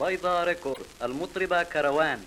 بيضا ريكورد المطربة كروان.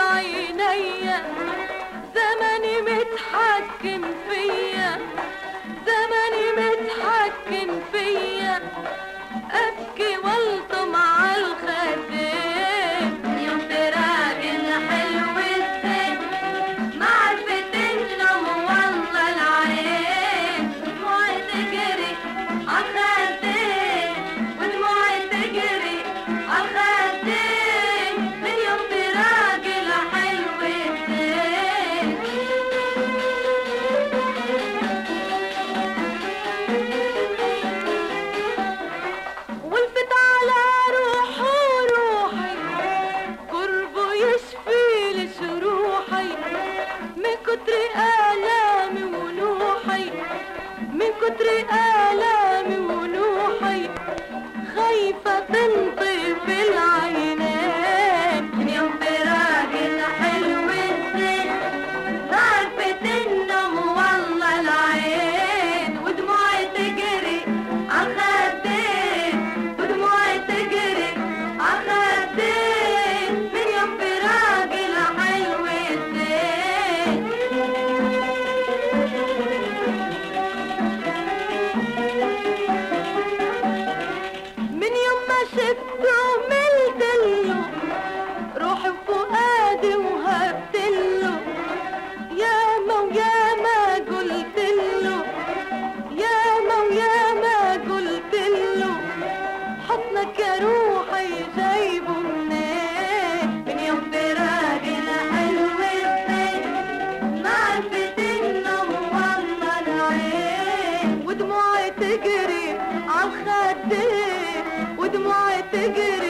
بعيني زمني متحكم فيا ودموعي تجري